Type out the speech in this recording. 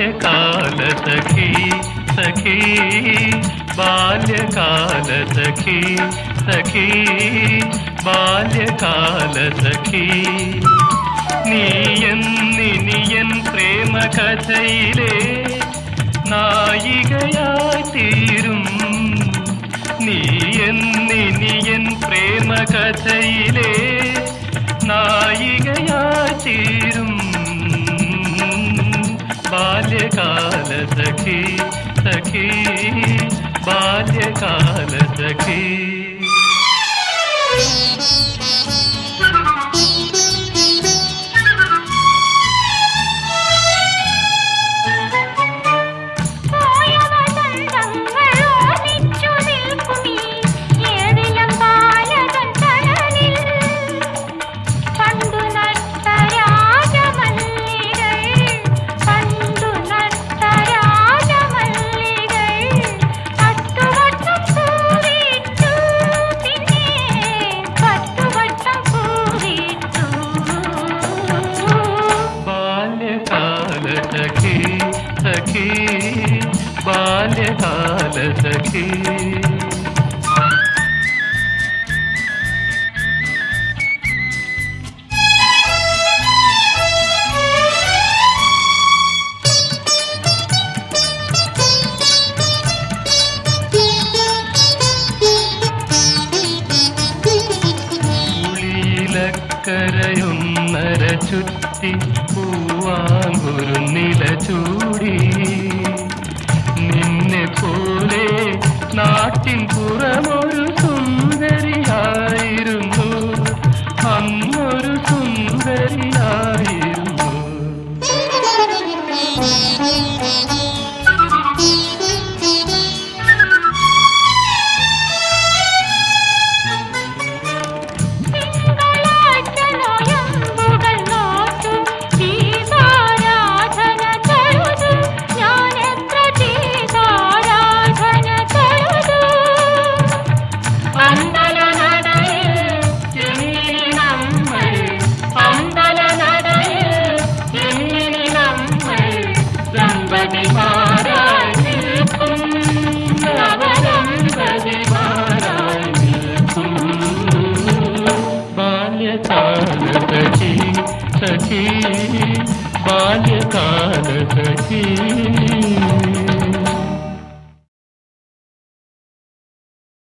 ബാല്യകാലസഖി സഖി ബാല്യകാലസഖി സഖി ബാല്യകാലസഖി നീയൻ നിനിയൻ പ്രേമകഥയിലെ നായികയായി തീരും. നീയൻ നിനിയൻ പ്രേമകഥയിലെ നായികയായി सखी सखी बाल्यकाल सखी ബാല്യകാല സഖി കുളിയിലക്കരയൊന്നര ചുറ്റി പൂവാങ്കുരു നില ചൂടി. पादकार